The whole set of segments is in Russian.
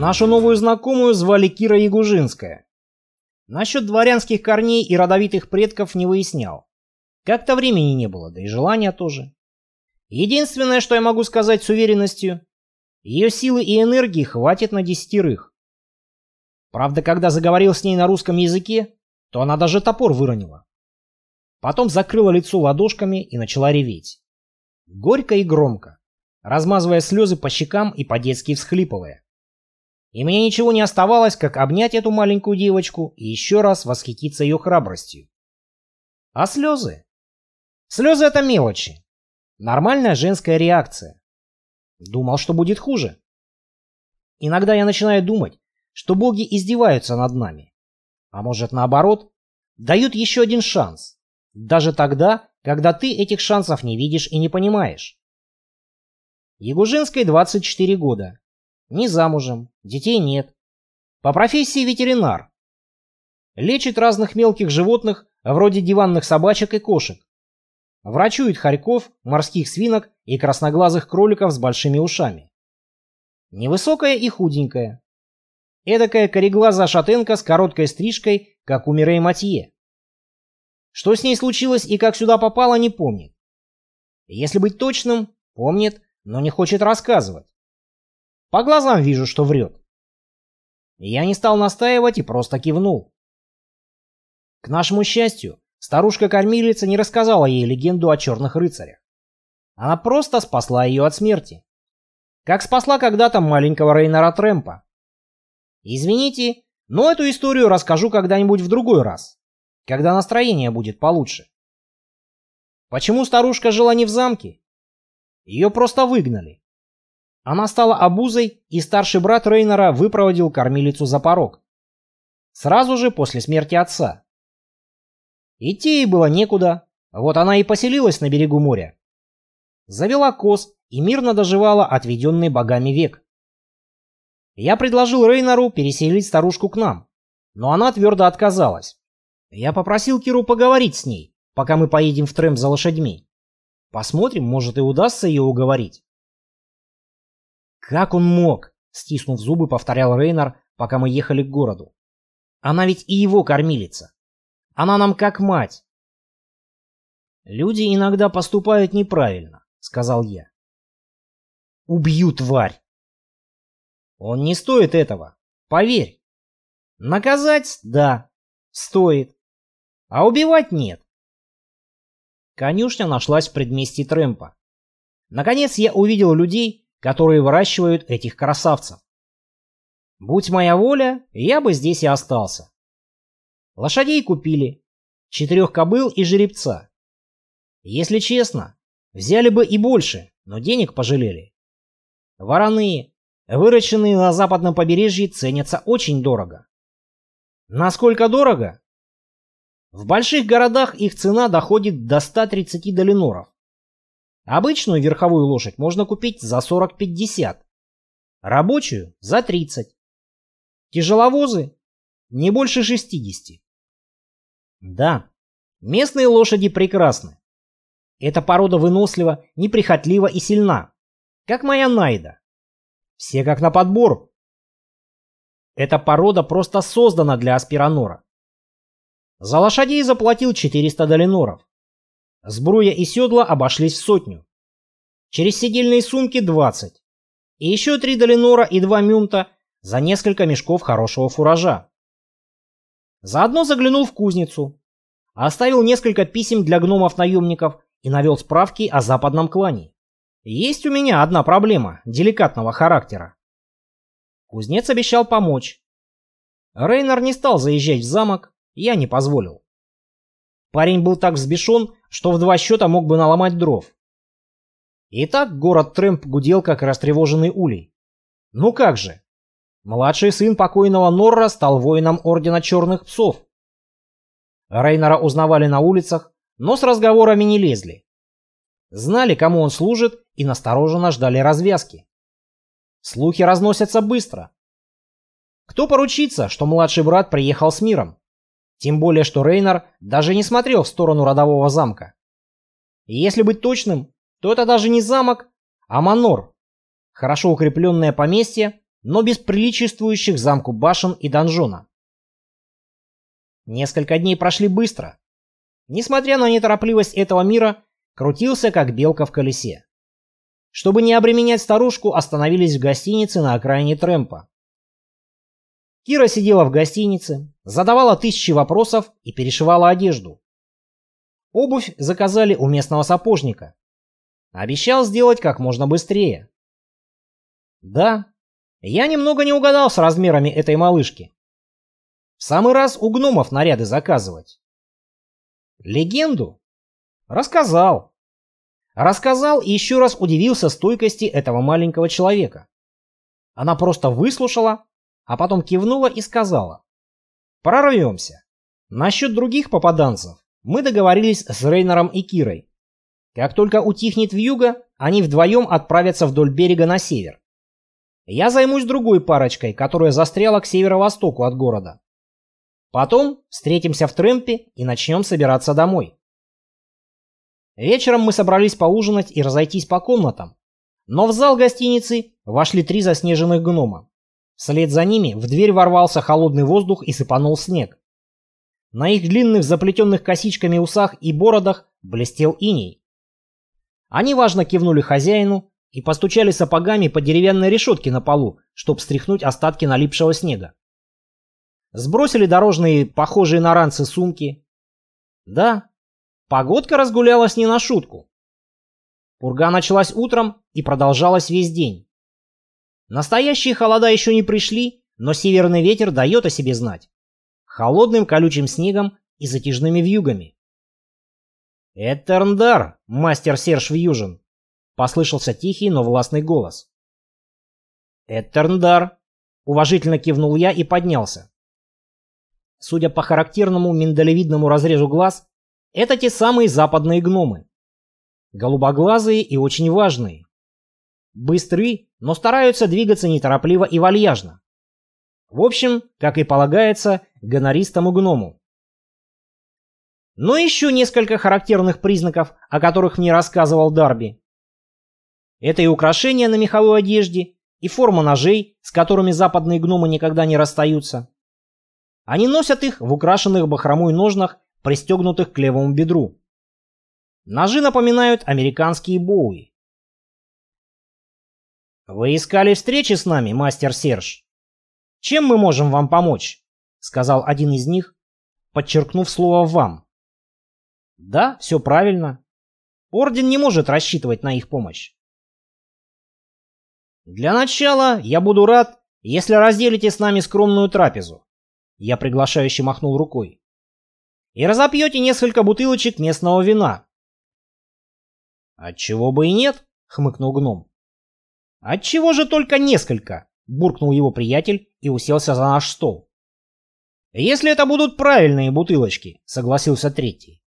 Нашу новую знакомую звали Кира Ягужинская. Насчет дворянских корней и родовитых предков не выяснял. Как-то времени не было, да и желания тоже. Единственное, что я могу сказать с уверенностью, ее силы и энергии хватит на десятерых. Правда, когда заговорил с ней на русском языке, то она даже топор выронила. Потом закрыла лицо ладошками и начала реветь. Горько и громко, размазывая слезы по щекам и по-детски всхлипывая. И мне ничего не оставалось, как обнять эту маленькую девочку и еще раз восхититься ее храбростью. А слезы? Слезы — это мелочи. Нормальная женская реакция. Думал, что будет хуже. Иногда я начинаю думать, что боги издеваются над нами. А может, наоборот, дают еще один шанс. Даже тогда, когда ты этих шансов не видишь и не понимаешь. Ягужинской 24 года. Не замужем, детей нет. По профессии ветеринар. Лечит разных мелких животных, вроде диванных собачек и кошек. Врачует хорьков, морских свинок и красноглазых кроликов с большими ушами. Невысокая и худенькая. Эдакая кореглазая шатенка с короткой стрижкой, как у Мирей Матье. Что с ней случилось и как сюда попала, не помнит. Если быть точным, помнит, но не хочет рассказывать. По глазам вижу, что врет. Я не стал настаивать и просто кивнул. К нашему счастью, старушка-кормилица не рассказала ей легенду о черных рыцарях. Она просто спасла ее от смерти. Как спасла когда-то маленького Рейнера Трэмпа. Извините, но эту историю расскажу когда-нибудь в другой раз когда настроение будет получше. Почему старушка жила не в замке? Ее просто выгнали. Она стала обузой, и старший брат Рейнера выпроводил кормилицу за порог. Сразу же после смерти отца. Идти ей было некуда, вот она и поселилась на берегу моря. Завела коз и мирно доживала отведенный богами век. Я предложил Рейнеру переселить старушку к нам, но она твердо отказалась. Я попросил Киру поговорить с ней, пока мы поедем в Трэмп за лошадьми. Посмотрим, может и удастся ее уговорить. Как он мог? Стиснув зубы, повторял Рейнар, пока мы ехали к городу. Она ведь и его кормилица. Она нам как мать. Люди иногда поступают неправильно, сказал я. Убью тварь. Он не стоит этого, поверь. Наказать — да, стоит. А убивать нет. Конюшня нашлась в предместье Трэмпа. Наконец я увидел людей, которые выращивают этих красавцев. Будь моя воля, я бы здесь и остался. Лошадей купили, четырех кобыл и жеребца. Если честно, взяли бы и больше, но денег пожалели. Вороные, выращенные на западном побережье, ценятся очень дорого. Насколько дорого? В больших городах их цена доходит до 130 долиноров. Обычную верховую лошадь можно купить за 40-50, рабочую – за 30. Тяжеловозы – не больше 60. Да, местные лошади прекрасны. Эта порода вынослива, неприхотлива и сильна, как моя Найда. Все как на подбор. Эта порода просто создана для аспиранора. За лошадей заплатил 400 долиноров. Сбруя и седла обошлись в сотню. Через седельные сумки 20. И еще 3 долинора и 2 мюнта за несколько мешков хорошего фуража. Заодно заглянул в кузницу. Оставил несколько писем для гномов-наемников и навел справки о западном клане. Есть у меня одна проблема деликатного характера. Кузнец обещал помочь. Рейнар не стал заезжать в замок, я не позволил. Парень был так взбешен, что в два счета мог бы наломать дров. Итак, город Трэмп гудел, как растревоженный улей. Ну как же? Младший сын покойного Норра стал воином Ордена Черных Псов. Рейнора узнавали на улицах, но с разговорами не лезли. Знали, кому он служит, и настороженно ждали развязки. Слухи разносятся быстро. Кто поручится, что младший брат приехал с миром? Тем более, что Рейнар даже не смотрел в сторону родового замка. И если быть точным, то это даже не замок, а манор. Хорошо укрепленное поместье, но без приличествующих замку башен и донжона. Несколько дней прошли быстро. Несмотря на неторопливость этого мира, крутился как белка в колесе. Чтобы не обременять старушку, остановились в гостинице на окраине Трэмпа. Кира сидела в гостинице, задавала тысячи вопросов и перешивала одежду. Обувь заказали у местного сапожника. Обещал сделать как можно быстрее. Да, я немного не угадал с размерами этой малышки. В самый раз у гномов наряды заказывать. Легенду? Рассказал. Рассказал и еще раз удивился стойкости этого маленького человека. Она просто выслушала, а потом кивнула и сказала. Прорвемся. Насчет других попаданцев мы договорились с Рейнером и Кирой. Как только утихнет вьюга, они вдвоем отправятся вдоль берега на север. Я займусь другой парочкой, которая застряла к северо-востоку от города. Потом встретимся в Трэмпе и начнем собираться домой. Вечером мы собрались поужинать и разойтись по комнатам. Но в зал гостиницы вошли три заснеженных гнома. Вслед за ними в дверь ворвался холодный воздух и сыпанул снег. На их длинных заплетенных косичками усах и бородах блестел иней. Они важно кивнули хозяину и постучали сапогами по деревянной решетке на полу, чтобы стряхнуть остатки налипшего снега. Сбросили дорожные, похожие на ранцы, сумки. Да, погодка разгулялась не на шутку. Пурга началась утром и продолжалась весь день. Настоящие холода еще не пришли, но северный ветер дает о себе знать холодным колючим снегом и затяжными вьюгами. «Этерндар, мастер Серж Вьюжин!» — послышался тихий, но властный голос. «Этерндар!» — уважительно кивнул я и поднялся. Судя по характерному миндалевидному разрезу глаз, это те самые западные гномы. Голубоглазые и очень важные. Быстры, но стараются двигаться неторопливо и вальяжно. В общем, как и полагается, гонористому гному. Но еще несколько характерных признаков, о которых мне рассказывал Дарби. Это и украшения на меховой одежде, и форма ножей, с которыми западные гномы никогда не расстаются. Они носят их в украшенных бахромой ножнах, пристегнутых к левому бедру. Ножи напоминают американские боуи. «Вы искали встречи с нами, мастер Серж?» Чем мы можем вам помочь?» — сказал один из них, подчеркнув слово «вам». «Да, все правильно. Орден не может рассчитывать на их помощь». «Для начала я буду рад, если разделите с нами скромную трапезу», — я приглашающе махнул рукой. «И разопьете несколько бутылочек местного вина». «Отчего бы и нет», — хмыкнул гном. «Отчего же только несколько?» буркнул его приятель и уселся за наш стол. «Если это будут правильные бутылочки», — согласился третий.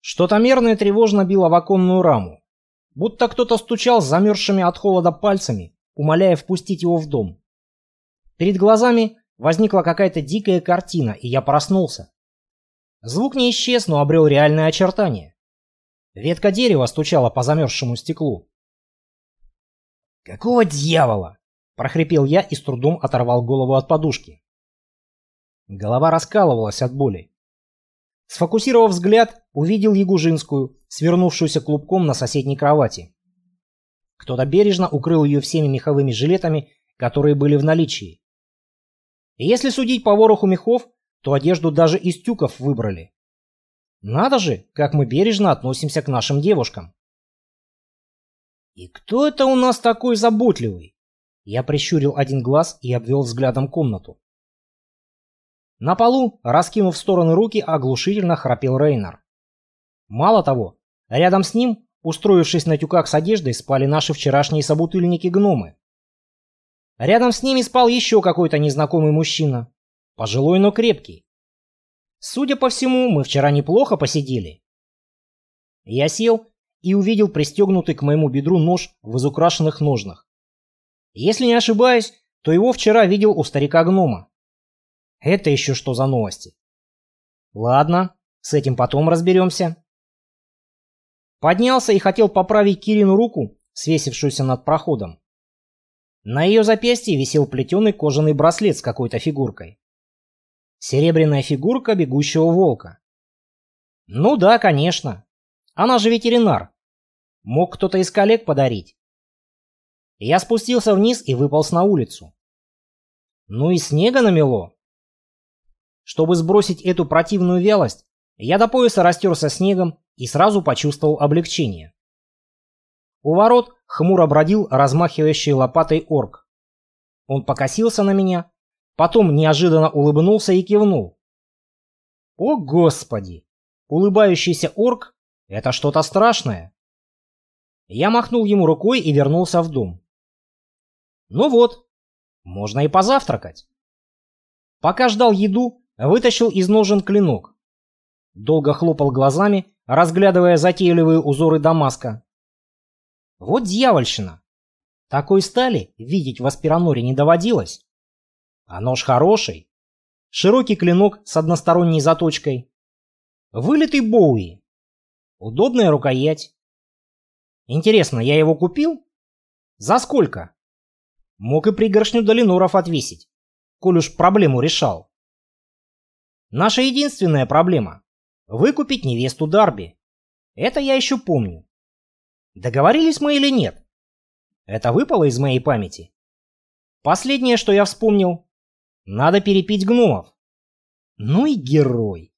Что-то мерное тревожно било в оконную раму, будто кто-то стучал с замерзшими от холода пальцами, умоляя впустить его в дом. Перед глазами возникла какая-то дикая картина, и я проснулся. Звук не исчез, но обрел реальное очертание. Ветка дерева стучала по замерзшему стеклу. «Какого дьявола?» – прохрипел я и с трудом оторвал голову от подушки. Голова раскалывалась от боли. Сфокусировав взгляд, увидел Ягужинскую, свернувшуюся клубком на соседней кровати. Кто-то бережно укрыл ее всеми меховыми жилетами, которые были в наличии. И если судить по вороху мехов, то одежду даже из тюков выбрали. Надо же, как мы бережно относимся к нашим девушкам. «И кто это у нас такой заботливый?» Я прищурил один глаз и обвел взглядом комнату. На полу, раскинув в стороны руки, оглушительно храпел Рейнар. Мало того, рядом с ним, устроившись на тюках с одеждой, спали наши вчерашние собутыльники-гномы. Рядом с ними спал еще какой-то незнакомый мужчина. Пожилой, но крепкий. Судя по всему, мы вчера неплохо посидели. Я сел и увидел пристегнутый к моему бедру нож в изукрашенных ножнах. Если не ошибаюсь, то его вчера видел у старика-гнома. Это еще что за новости? Ладно, с этим потом разберемся. Поднялся и хотел поправить Кирину руку, свесившуюся над проходом. На ее запястье висел плетеный кожаный браслет с какой-то фигуркой. Серебряная фигурка бегущего волка. Ну да, конечно. Она же ветеринар. Мог кто-то из коллег подарить. Я спустился вниз и выполз на улицу. Ну и снега намело. Чтобы сбросить эту противную вялость, я до пояса растерся снегом и сразу почувствовал облегчение. У ворот хмуро бродил размахивающий лопатой орк. Он покосился на меня, потом неожиданно улыбнулся и кивнул. О, Господи! Улыбающийся орк — это что-то страшное. Я махнул ему рукой и вернулся в дом. Ну вот, можно и позавтракать. Пока ждал еду, вытащил из ножен клинок. Долго хлопал глазами, разглядывая затейливые узоры Дамаска. Вот дьявольщина. Такой стали видеть в Аспираноре не доводилось. А нож хороший. Широкий клинок с односторонней заточкой. Вылитый Боуи. Удобная рукоять. Интересно, я его купил? За сколько? Мог и пригоршню долиноров отвесить, коль уж проблему решал. Наша единственная проблема — выкупить невесту Дарби. Это я еще помню. Договорились мы или нет? Это выпало из моей памяти. Последнее, что я вспомнил, надо перепить гномов. Ну и герой.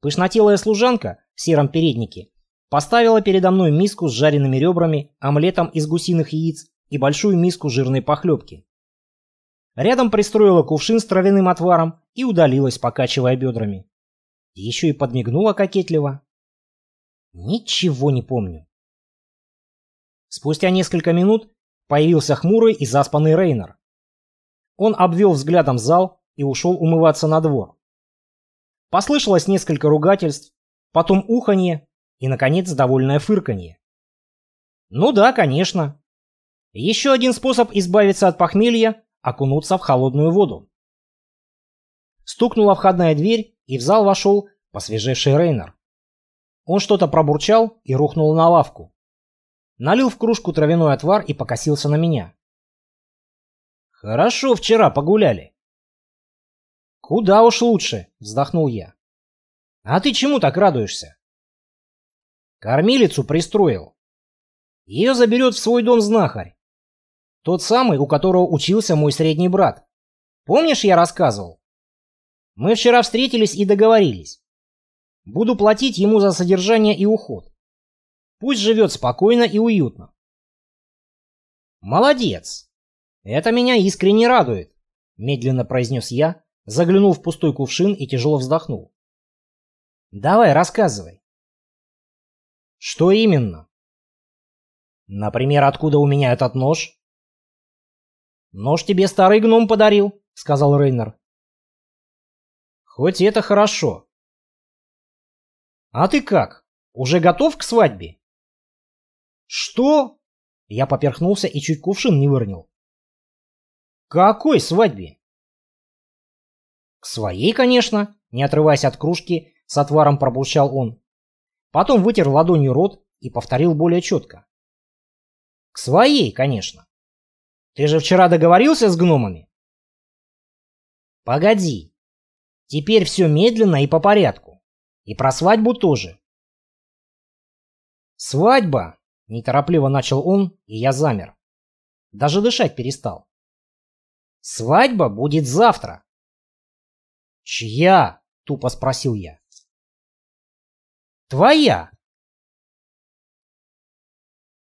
Пышнотелая служанка в сером переднике поставила передо мной миску с жареными ребрами, омлетом из гусиных яиц и большую миску жирной похлебки. Рядом пристроила кувшин с травяным отваром и удалилась, покачивая бедрами. Еще и подмигнула кокетливо. Ничего не помню. Спустя несколько минут появился хмурый и заспанный Рейнер. Он обвел взглядом зал и ушел умываться на двор. Послышалось несколько ругательств, потом уханье и, наконец, довольное фырканье. Ну да, конечно. Еще один способ избавиться от похмелья – окунуться в холодную воду. Стукнула входная дверь, и в зал вошел посвежевший Рейнер. Он что-то пробурчал и рухнул на лавку. Налил в кружку травяной отвар и покосился на меня. «Хорошо вчера погуляли». «Куда уж лучше», — вздохнул я. «А ты чему так радуешься?» «Кормилицу пристроил. Ее заберет в свой дом знахарь. Тот самый, у которого учился мой средний брат. Помнишь, я рассказывал? Мы вчера встретились и договорились. Буду платить ему за содержание и уход. Пусть живет спокойно и уютно. Молодец. Это меня искренне радует, медленно произнес я, заглянул в пустой кувшин и тяжело вздохнул. Давай, рассказывай. Что именно? Например, откуда у меня этот нож? Нож тебе старый гном подарил, сказал Рейнер. Хоть это хорошо. А ты как? Уже готов к свадьбе? «Что?» Я поперхнулся и чуть кувшин не выронил. «Какой свадьбе?» «К своей, конечно», не отрываясь от кружки, с отваром пробурчал он. Потом вытер ладонью рот и повторил более четко. «К своей, конечно. Ты же вчера договорился с гномами?» «Погоди. Теперь все медленно и по порядку. И про свадьбу тоже». «Свадьба Неторопливо начал он, и я замер. Даже дышать перестал. Свадьба будет завтра. Чья? Тупо спросил я. Твоя.